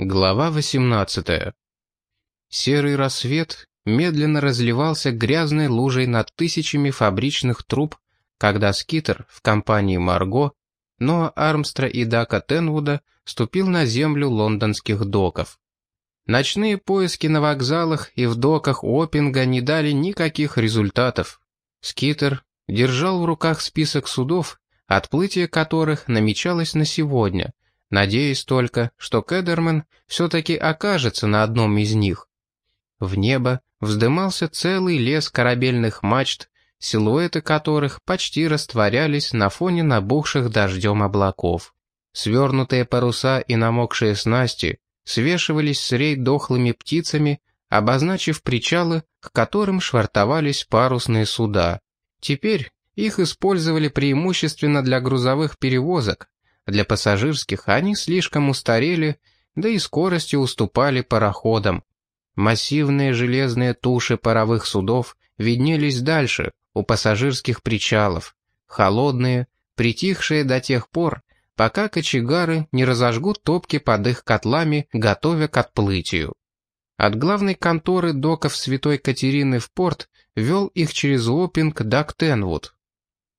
Глава 18 Серый рассвет медленно разливался грязной лужей над тысячами фабричных труб, когда скитер в компании Марго, Ноа Армстра и Дака Тенвуда ступил на землю лондонских доков. Ночные поиски на вокзалах и в доках Опинга не дали никаких результатов. Скитер держал в руках список судов, отплытие которых намечалось на сегодня — надеясь только, что Кедерман все-таки окажется на одном из них. В небо вздымался целый лес корабельных мачт, силуэты которых почти растворялись на фоне набухших дождем облаков. Свернутые паруса и намокшие снасти свешивались с рей дохлыми птицами, обозначив причалы, к которым швартовались парусные суда. Теперь их использовали преимущественно для грузовых перевозок, для пассажирских они слишком устарели, да и скоростью уступали пароходам. Массивные железные туши паровых судов виднелись дальше, у пассажирских причалов, холодные, притихшие до тех пор, пока кочегары не разожгут топки под их котлами, готовя к отплытию. От главной конторы доков Святой Катерины в порт вел их через Опинг Дак Тенвуд,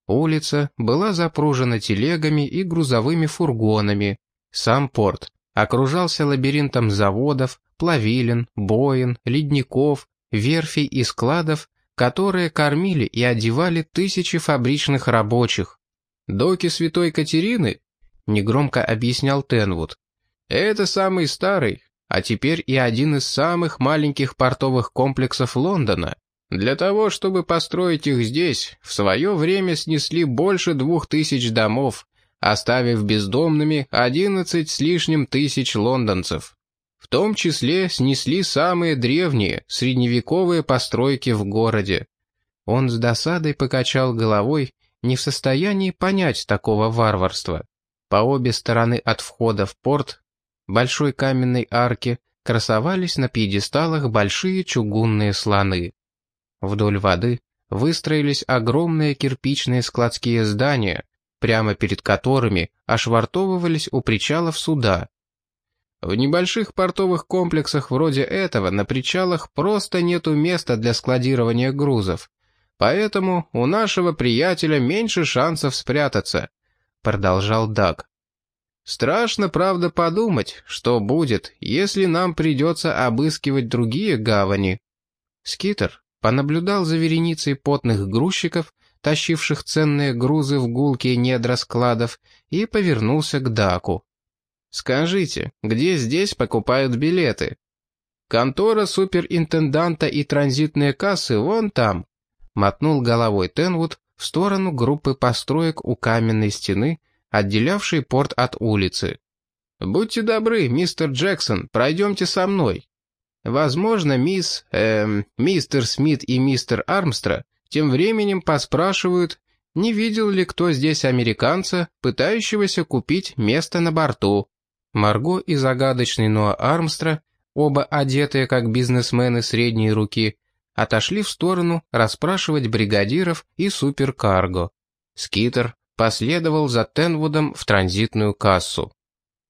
Улица была запружена телегами и грузовыми фургонами. Сам порт окружался лабиринтом заводов, плавилин, боин, ледников, верфей и складов, которые кормили и одевали тысячи фабричных рабочих. «Доки Святой Катерины», — негромко объяснял Тенвуд, — «это самый старый, а теперь и один из самых маленьких портовых комплексов Лондона. Для того, чтобы построить их здесь, в свое время снесли больше двух тысяч домов, оставив бездомными одиннадцать с лишним тысяч лондонцев. В том числе снесли самые древние, средневековые постройки в городе. Он с досадой покачал головой, не в состоянии понять такого варварства. По обе стороны от входа в порт, большой каменной арки, красовались на пьедесталах большие чугунные слоны. Вдоль воды выстроились огромные кирпичные складские здания, прямо перед которыми ошвартовывались у причалов суда. В небольших портовых комплексах вроде этого на причалах просто нету места для складирования грузов, поэтому у нашего приятеля меньше шансов спрятаться», — продолжал Даг. «Страшно, правда, подумать, что будет, если нам придется обыскивать другие гавани». Скитер, понаблюдал за вереницей потных грузчиков, тащивших ценные грузы в гулкие недра складов, и повернулся к Даку. «Скажите, где здесь покупают билеты?» «Контора суперинтенданта и транзитные кассы вон там», мотнул головой Тенвуд в сторону группы построек у каменной стены, отделявшей порт от улицы. «Будьте добры, мистер Джексон, пройдемте со мной. Возможно, мисс, эм, мистер Смит и мистер Армстра тем временем поспрашивают, не видел ли кто здесь американца, пытающегося купить место на борту. Марго и загадочный Ноа Армстра, оба одетые как бизнесмены средней руки, отошли в сторону расспрашивать бригадиров и суперкарго. Скитер последовал за Тенвудом в транзитную кассу.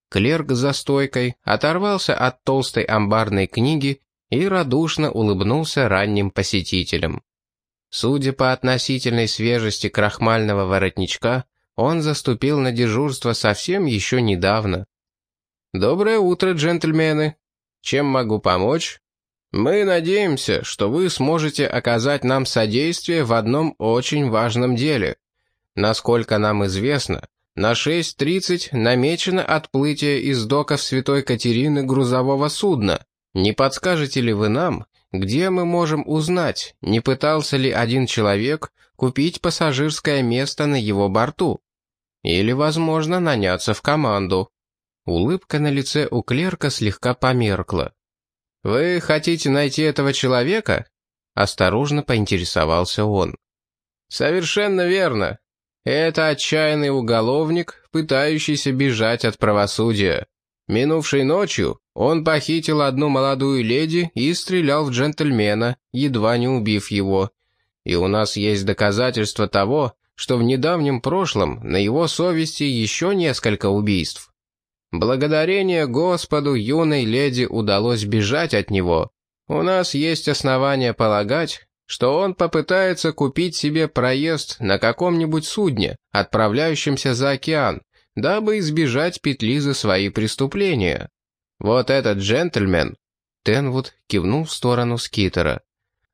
Клерк за стойкой оторвался от толстой амбарной книги и радушно улыбнулся ранним посетителям. Судя по относительной свежести крахмального воротничка, он заступил на дежурство совсем еще недавно. «Доброе утро, джентльмены. Чем могу помочь? Мы надеемся, что вы сможете оказать нам содействие в одном очень важном деле. Насколько нам известно, на 6.30 намечено отплытие из доков Святой Катерины грузового судна. Не подскажете ли вы нам, где мы можем узнать, не пытался ли один человек купить пассажирское место на его борту? Или, возможно, наняться в команду?» Улыбка на лице у клерка слегка померкла. «Вы хотите найти этого человека?» Осторожно поинтересовался он. «Совершенно верно. Это отчаянный уголовник, пытающийся бежать от правосудия. Минувшей ночью он похитил одну молодую леди и стрелял в джентльмена, едва не убив его. И у нас есть доказательства того, что в недавнем прошлом на его совести еще несколько убийств. Благодарение Господу юной леди удалось бежать от него. У нас есть основания полагать, что он попытается купить себе проезд на каком-нибудь судне, отправляющемся за океан, дабы избежать петли за свои преступления. Вот этот джентльмен, Тенвуд кивнул в сторону Скитера,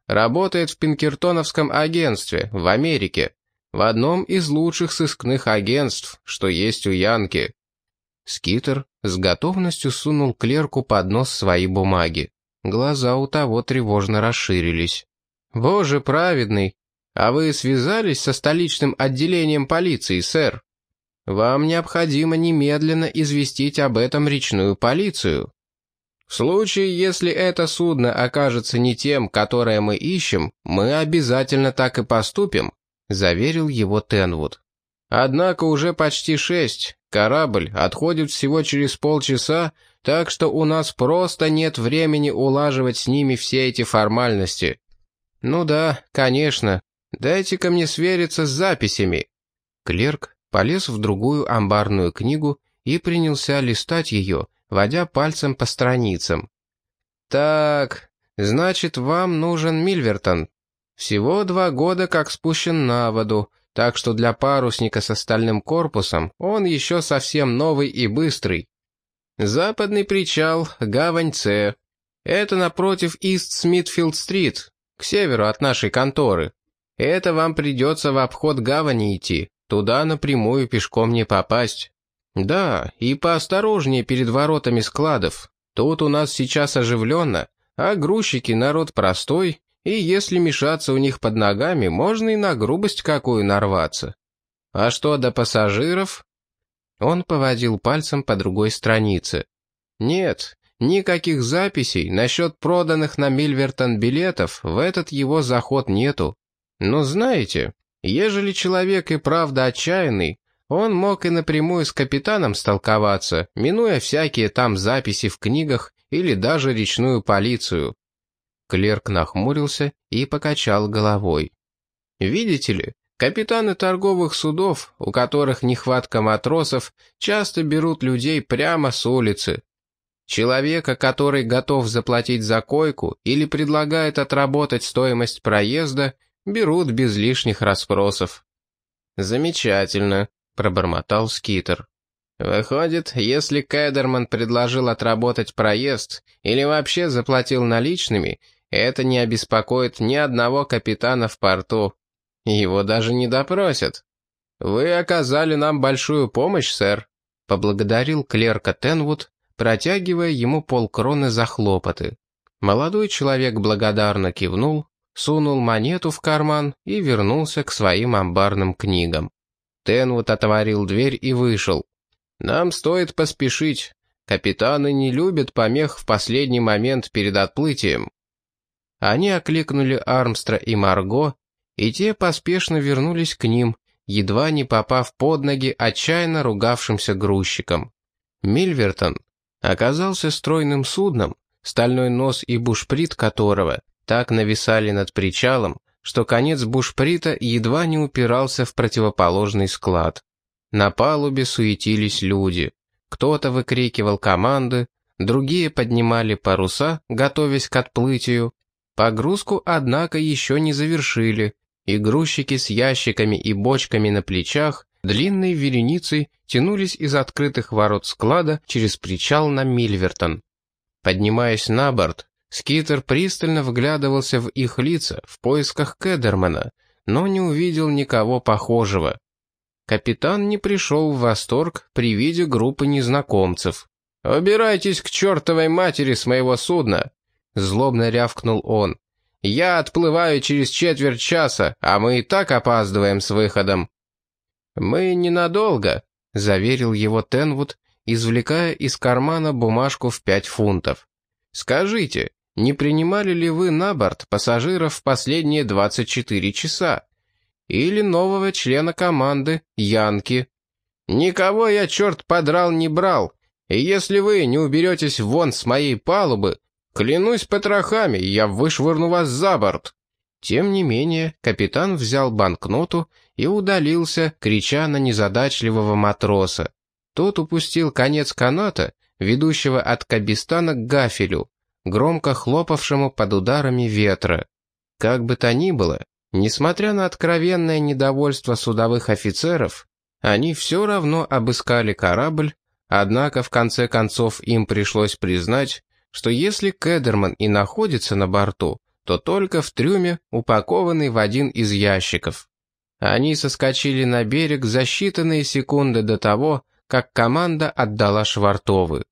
работает в Пинкертоновском агентстве в Америке, в одном из лучших сыскных агентств, что есть у Янки. Скитер с готовностью сунул клерку под нос свои бумаги. Глаза у того тревожно расширились. «Боже праведный! А вы связались со столичным отделением полиции, сэр? Вам необходимо немедленно известить об этом речную полицию. В случае, если это судно окажется не тем, которое мы ищем, мы обязательно так и поступим», — заверил его Тенвуд. «Однако уже почти шесть, Корабль отходит всего через полчаса, так что у нас просто нет времени улаживать с ними все эти формальности. Ну да, конечно. Дайте-ка мне свериться с записями. Клерк полез в другую амбарную книгу и принялся листать ее, водя пальцем по страницам. Так, значит, вам нужен Мильвертон. Всего два года как спущен на воду, так что для парусника с остальным корпусом он еще совсем новый и быстрый. Западный причал, гавань С. Это напротив Ист Смитфилд-стрит, к северу от нашей конторы. Это вам придется в обход гавани идти, туда напрямую пешком не попасть. Да, и поосторожнее перед воротами складов. Тут у нас сейчас оживленно, а грузчики народ простой, и если мешаться у них под ногами, можно и на грубость какую нарваться. А что до пассажиров? Он поводил пальцем по другой странице. Нет, никаких записей насчет проданных на Мильвертон билетов в этот его заход нету. Но знаете, ежели человек и правда отчаянный, он мог и напрямую с капитаном столковаться, минуя всякие там записи в книгах или даже речную полицию. Клерк нахмурился и покачал головой. «Видите ли, капитаны торговых судов, у которых нехватка матросов, часто берут людей прямо с улицы. Человека, который готов заплатить за койку или предлагает отработать стоимость проезда, берут без лишних расспросов». «Замечательно», — пробормотал Скитер. «Выходит, если Кэдерман предложил отработать проезд или вообще заплатил наличными, это не обеспокоит ни одного капитана в порту. Его даже не допросят. Вы оказали нам большую помощь, сэр», — поблагодарил клерка Тенвуд, протягивая ему полкроны за хлопоты. Молодой человек благодарно кивнул, сунул монету в карман и вернулся к своим амбарным книгам. Тенвуд отворил дверь и вышел. «Нам стоит поспешить. Капитаны не любят помех в последний момент перед отплытием. Они окликнули Армстра и Марго, и те поспешно вернулись к ним, едва не попав под ноги отчаянно ругавшимся грузчикам. Мильвертон оказался стройным судном, стальной нос и бушприт которого так нависали над причалом, что конец бушприта едва не упирался в противоположный склад. На палубе суетились люди. Кто-то выкрикивал команды, другие поднимали паруса, готовясь к отплытию, Погрузку, однако, еще не завершили, и грузчики с ящиками и бочками на плечах длинной вереницей тянулись из открытых ворот склада через причал на Мильвертон. Поднимаясь на борт, Скитер пристально вглядывался в их лица в поисках Кедермана, но не увидел никого похожего. Капитан не пришел в восторг при виде группы незнакомцев. «Убирайтесь к чертовой матери с моего судна!» Злобно рявкнул он. «Я отплываю через четверть часа, а мы и так опаздываем с выходом». «Мы ненадолго», — заверил его Тенвуд, извлекая из кармана бумажку в пять фунтов. «Скажите, не принимали ли вы на борт пассажиров в последние 24 часа? Или нового члена команды, Янки?» «Никого я, черт подрал, не брал, и если вы не уберетесь вон с моей палубы, Клянусь потрохами, я вышвырну вас за борт». Тем не менее, капитан взял банкноту и удалился, крича на незадачливого матроса. Тот упустил конец каната, ведущего от Кабистана к Гафелю, громко хлопавшему под ударами ветра. Как бы то ни было, несмотря на откровенное недовольство судовых офицеров, они все равно обыскали корабль, однако в конце концов им пришлось признать, что если Кедерман и находится на борту, то только в трюме, упакованный в один из ящиков. Они соскочили на берег за считанные секунды до того, как команда отдала швартовы.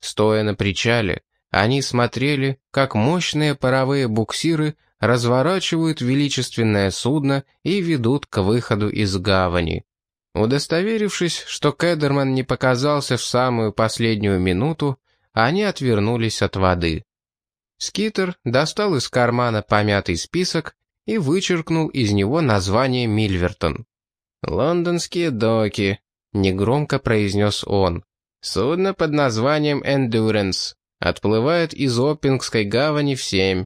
Стоя на причале, они смотрели, как мощные паровые буксиры разворачивают величественное судно и ведут к выходу из гавани. Удостоверившись, что Кедерман не показался в самую последнюю минуту, они отвернулись от воды. Скитер достал из кармана помятый список и вычеркнул из него название Мильвертон. «Лондонские доки», — негромко произнес он. «Судно под названием «Эндуренс» отплывает из Оппингской гавани в семь.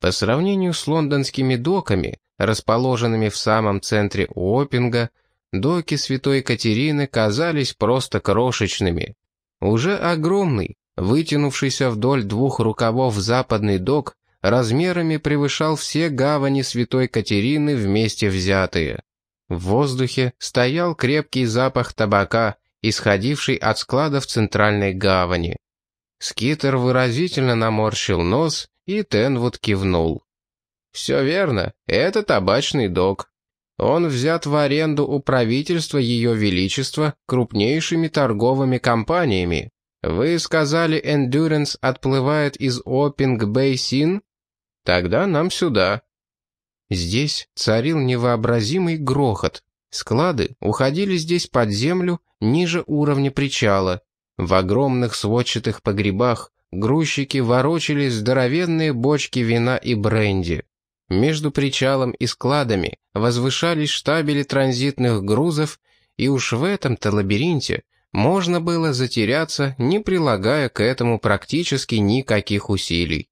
По сравнению с лондонскими доками, расположенными в самом центре Оппинга, доки Святой Катерины казались просто крошечными. Уже огромный, вытянувшийся вдоль двух рукавов западный док, размерами превышал все гавани Святой Катерины вместе взятые. В воздухе стоял крепкий запах табака, исходивший от складов центральной гавани. Скитер выразительно наморщил нос, и Тенвуд кивнул. «Все верно, это табачный док. Он взят в аренду у правительства Ее Величества крупнейшими торговыми компаниями. Вы сказали, Endurance отплывает из Уоппинг-Бэйсин? Тогда нам сюда». Здесь царил невообразимый грохот. Склады уходили здесь под землю, ниже уровня причала. В огромных сводчатых погребах грузчики ворочали здоровенные бочки вина и бренди. Между причалом и складами возвышались штабели транзитных грузов, и уж в этом-то лабиринте можно было затеряться, не прилагая к этому практически никаких усилий.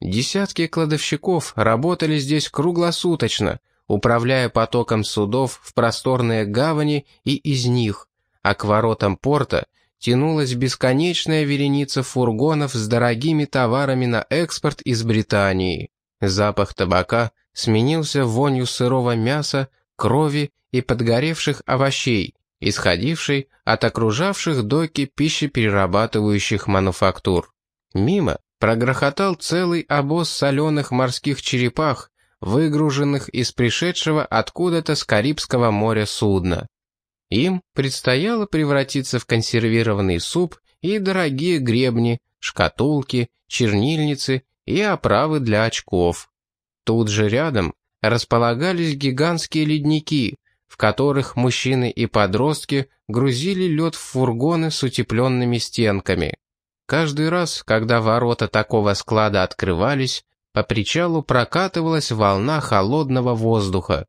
Десятки кладовщиков работали здесь круглосуточно, управляя потоком судов в просторные гавани и из них, а к воротам порта тянулась бесконечная вереница фургонов с дорогими товарами на экспорт из Британии. Запах табака сменился вонью сырого мяса, крови и подгоревших овощей, исходившей от окружавших доки пищеперерабатывающих мануфактур. Мимо прогрохотал целый обоз соленых морских черепах, выгруженных из пришедшего откуда-то с Карибского моря судна. Им предстояло превратиться в консервированный суп и дорогие гребни, шкатулки, чернильницы и оправы для очков. Тут же рядом располагались гигантские ледники, в которых мужчины и подростки грузили лед в фургоны с утепленными стенками. Каждый раз, когда ворота такого склада открывались, по причалу прокатывалась волна холодного воздуха.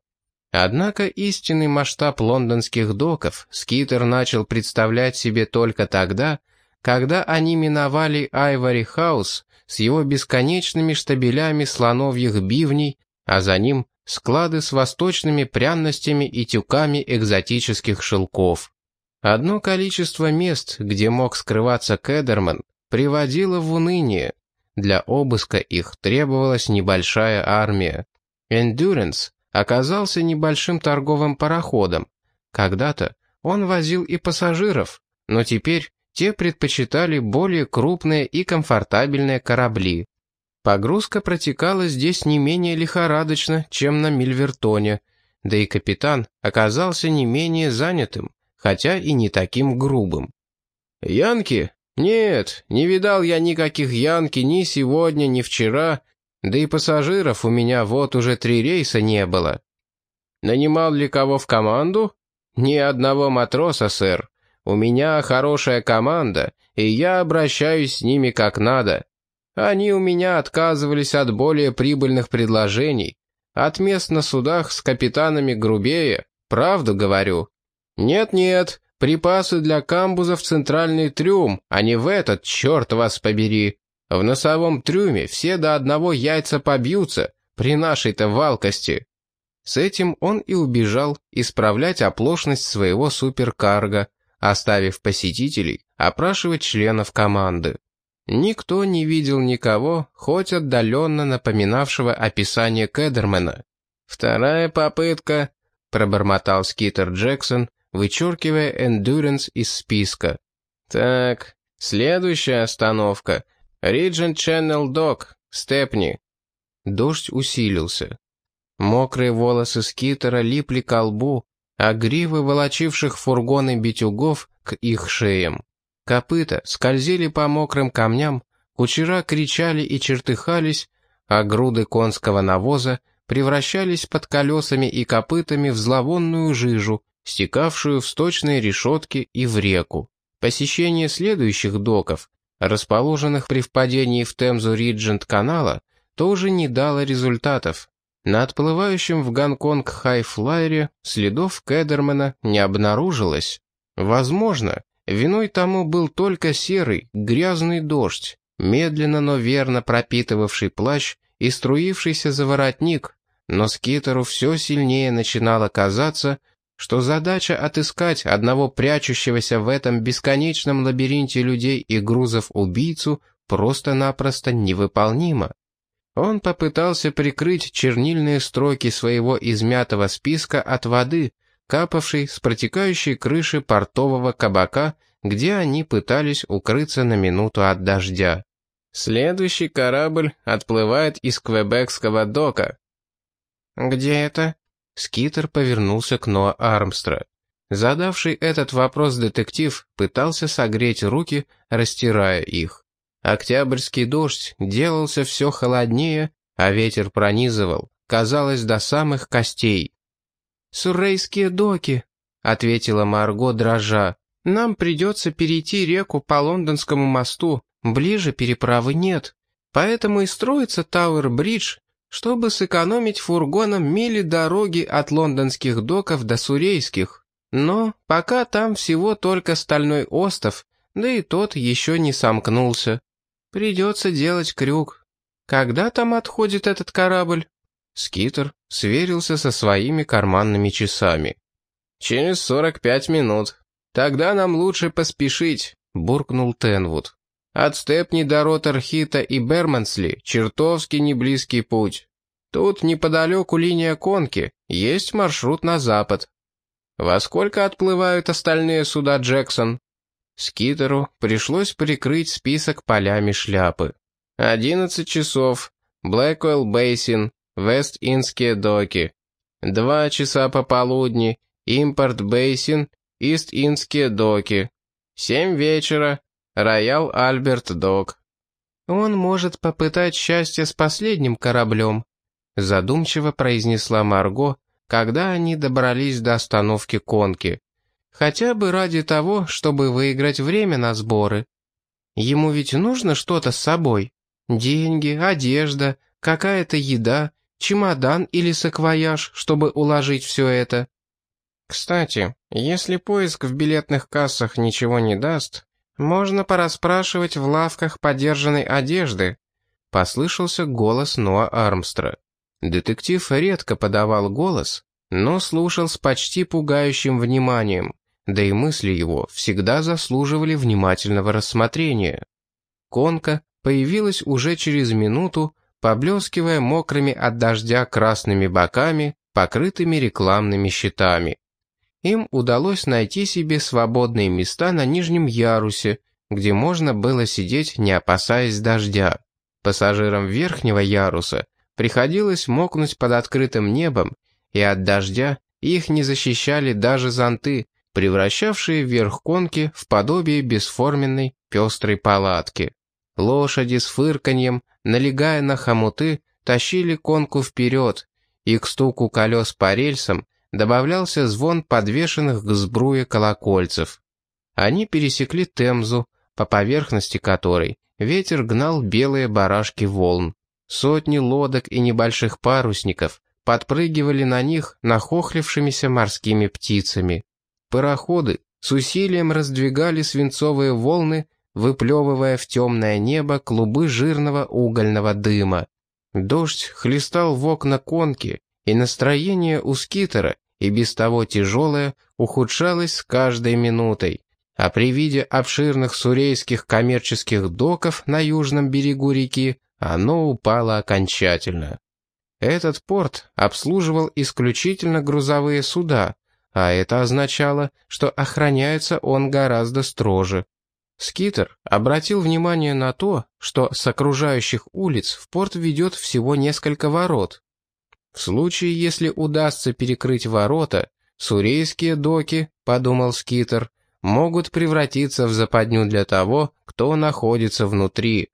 Однако истинный масштаб лондонских доков Скитер начал представлять себе только тогда, когда они миновали Айвори Хаус с его бесконечными штабелями слоновьих бивней, а за ним склады с восточными пряностями и тюками экзотических шелков. Одно количество мест, где мог скрываться Кедерман, приводило в уныние. Для обыска их требовалась небольшая армия. Endurance оказался небольшим торговым пароходом. Когда-то он возил и пассажиров, но теперь те предпочитали более крупные и комфортабельные корабли. Погрузка протекала здесь не менее лихорадочно, чем на Мильвертоне, да и капитан оказался не менее занятым, хотя и не таким грубым. «Янки? Нет, не видал я никаких Янки ни сегодня, ни вчера, да и пассажиров у меня вот уже три рейса не было. Нанимал ли кого в команду? Ни одного матроса, сэр. У меня хорошая команда, и я обращаюсь с ними как надо. Они у меня отказывались от более прибыльных предложений, от мест на судах с капитанами грубее, правду говорю. Нет-нет, припасы для камбуза в центральный трюм, а не в этот, черт вас побери. В носовом трюме все до одного яйца побьются, при нашей-то валкости. С этим он и убежал исправлять оплошность своего суперкарга, оставив посетителей опрашивать членов команды. Никто не видел никого, хоть отдаленно напоминавшего описание Кедермена. «Вторая попытка», — пробормотал Скитер Джексон, вычеркивая «Эндюренс» из списка. «Так, следующая остановка. Риджент Channel Док, Степни». Дождь усилился. Мокрые волосы Скитера липли к лбу, а гривы волочивших фургоны битюгов к их шеям. Копыта скользили по мокрым камням, кучера кричали и чертыхались, а груды конского навоза превращались под колесами и копытами в зловонную жижу, стекавшую в сточные решетки и в реку. Посещение следующих доков, расположенных при впадении в Темзу Риджент канала, тоже не дало результатов. На отплывающем в Гонконг хайфлайере следов Кедермана не обнаружилось. Возможно, виной тому был только серый, грязный дождь, медленно, но верно пропитывавший плащ и струившийся за воротник, но Скитеру все сильнее начинало казаться, что задача отыскать одного прячущегося в этом бесконечном лабиринте людей и грузов убийцу просто-напросто невыполнима. Он попытался прикрыть чернильные строки своего измятого списка от воды, капавшей с протекающей крыши портового кабака, где они пытались укрыться на минуту от дождя. Следующий корабль отплывает из Квебекского дока, «Где это?» Скитер повернулся к Ноа Армстра. Задавший этот вопрос детектив пытался согреть руки, растирая их. Октябрьский дождь делался все холоднее, а ветер пронизывал, казалось, до самых костей. «Суррейские доки», — ответила Марго, дрожа. «Нам придется перейти реку по Лондонскому мосту, ближе переправы нет. Поэтому и строится Тауэр-Бридж, чтобы сэкономить фургоном мили дороги от лондонских доков до Сурейских. Но пока там всего только стальной остов, да и тот еще не сомкнулся. Придется делать крюк. Когда там отходит этот корабль? Скитер сверился со своими карманными часами. «Через сорок пять минут. Тогда нам лучше поспешить», — буркнул Тенвуд. От Степни до Роттерхита и Бермансли чертовски неблизкий путь. Тут неподалеку линия конки, есть маршрут на запад. Во сколько отплывают остальные суда Джексон? Скитеру пришлось прикрыть список полями шляпы. Одиннадцать часов. Блэквелл Бейсин, Вест-Индские доки. Два часа пополудни. Импорт Бейсин, Ист-Индские доки. Семь вечера. Роял Альберт Док. Он может попытать счастье с последним кораблем, задумчиво произнесла Марго, когда они добрались до остановки конки. Хотя бы ради того, чтобы выиграть время на сборы. Ему ведь нужно что-то с собой. Деньги, одежда, какая-то еда, чемодан или саквояж, чтобы уложить все это. Кстати, если поиск в билетных кассах ничего не даст, «Можно пораспрашивать в лавках подержанной одежды», — послышался голос Ноа Армстра. Детектив редко подавал голос, но слушал с почти пугающим вниманием, да и мысли его всегда заслуживали внимательного рассмотрения. Конка появилась уже через минуту, поблескивая мокрыми от дождя красными боками, покрытыми рекламными щитами им удалось найти себе свободные места на нижнем ярусе, где можно было сидеть, не опасаясь дождя. Пассажирам верхнего яруса приходилось мокнуть под открытым небом, и от дождя их не защищали даже зонты, превращавшие верх конки в подобие бесформенной пестрой палатки. Лошади с фырканьем, налегая на хомуты, тащили конку вперед, и к стуку колес по рельсам добавлялся звон подвешенных к сбруе колокольцев. Они пересекли Темзу, по поверхности которой ветер гнал белые барашки волн. Сотни лодок и небольших парусников подпрыгивали на них нахохлившимися морскими птицами. Пароходы с усилием раздвигали свинцовые волны, выплевывая в темное небо клубы жирного угольного дыма. Дождь хлестал в окна конки, и настроение у скитера, и без того тяжелое, ухудшалось с каждой минутой, а при виде обширных сурейских коммерческих доков на южном берегу реки оно упало окончательно. Этот порт обслуживал исключительно грузовые суда, а это означало, что охраняется он гораздо строже. Скитер обратил внимание на то, что с окружающих улиц в порт ведет всего несколько ворот. В случае, если удастся перекрыть ворота, сурейские доки, подумал Скитер, могут превратиться в западню для того, кто находится внутри.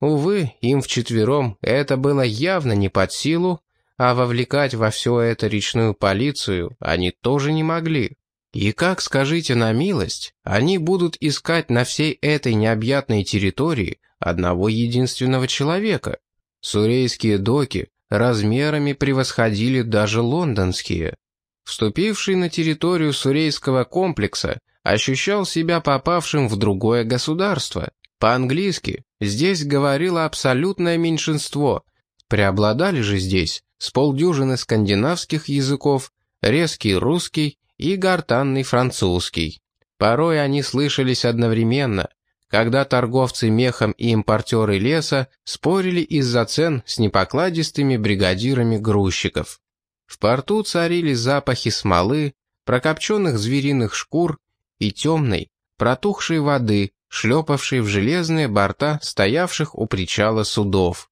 Увы, им вчетвером это было явно не под силу, а вовлекать во все это речную полицию они тоже не могли. И как, скажите на милость, они будут искать на всей этой необъятной территории одного единственного человека? Сурейские доки размерами превосходили даже лондонские. Вступивший на территорию сурейского комплекса ощущал себя попавшим в другое государство. По-английски здесь говорило абсолютное меньшинство, преобладали же здесь с полдюжины скандинавских языков, резкий русский и гортанный французский. Порой они слышались одновременно, когда торговцы мехом и импортеры леса спорили из-за цен с непокладистыми бригадирами грузчиков. В порту царили запахи смолы, прокопченных звериных шкур и темной, протухшей воды, шлепавшей в железные борта стоявших у причала судов.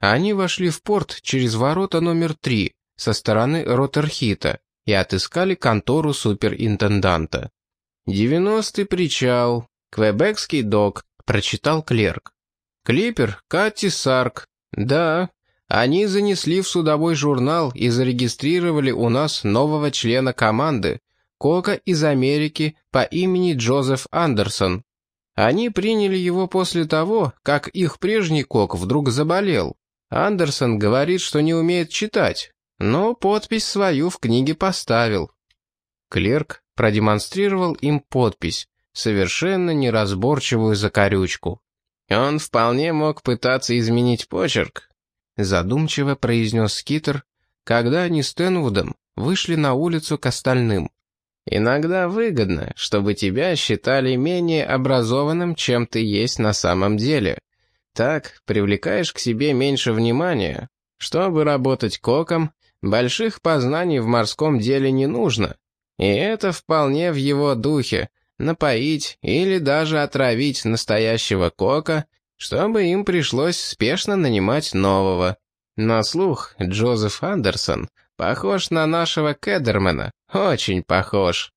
Они вошли в порт через ворота номер три со стороны Роттерхита и отыскали контору суперинтенданта. «Девяностый причал, Квебекский док», — прочитал клерк. «Клипер, Катти Сарк. Да, они занесли в судовой журнал и зарегистрировали у нас нового члена команды, Кока из Америки по имени Джозеф Андерсон. Они приняли его после того, как их прежний Кок вдруг заболел. Андерсон говорит, что не умеет читать, но подпись свою в книге поставил. Клерк продемонстрировал им подпись, совершенно неразборчивую закорючку. Он вполне мог пытаться изменить почерк, задумчиво произнес Скитер, когда они с Тенвудом вышли на улицу к остальным. Иногда выгодно, чтобы тебя считали менее образованным, чем ты есть на самом деле. Так привлекаешь к себе меньше внимания. Чтобы работать коком, больших познаний в морском деле не нужно. И это вполне в его духе — напоить или даже отравить настоящего кока, чтобы им пришлось спешно нанимать нового. На слух Джозеф Андерсон Похож на нашего Кедермена, очень похож.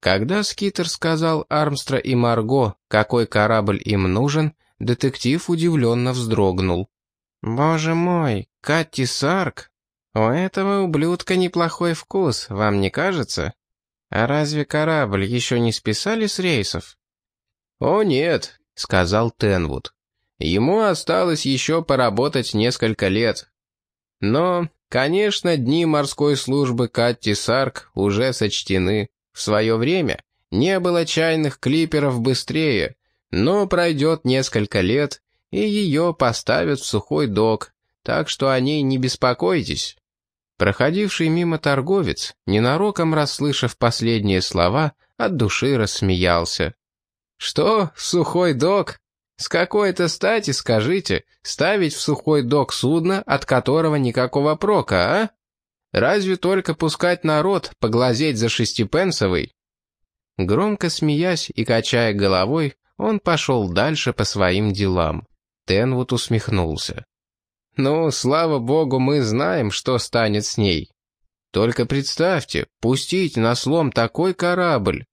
Когда Скитер сказал Армстра и Марго, какой корабль им нужен, детектив удивленно вздрогнул. «Боже мой, Катти Сарк! У этого ублюдка неплохой вкус, вам не кажется? А разве корабль еще не списали с рейсов?» «О нет», — сказал Тенвуд. «Ему осталось еще поработать несколько лет. Но Конечно, дни морской службы Катти Сарк уже сочтены. В свое время не было чайных клиперов быстрее, но пройдет несколько лет, и ее поставят в сухой док, так что о ней не беспокойтесь». Проходивший мимо торговец, ненароком расслышав последние слова, от души рассмеялся. «Что, сухой док? С какой-то стати, скажите, ставить в сухой док судно, от которого никакого прока, а? Разве только пускать народ поглазеть за шестипенсовый? Громко смеясь и качая головой, он пошел дальше по своим делам. Тенвуд усмехнулся. «Ну, слава богу, мы знаем, что станет с ней. Только представьте, пустить на слом такой корабль,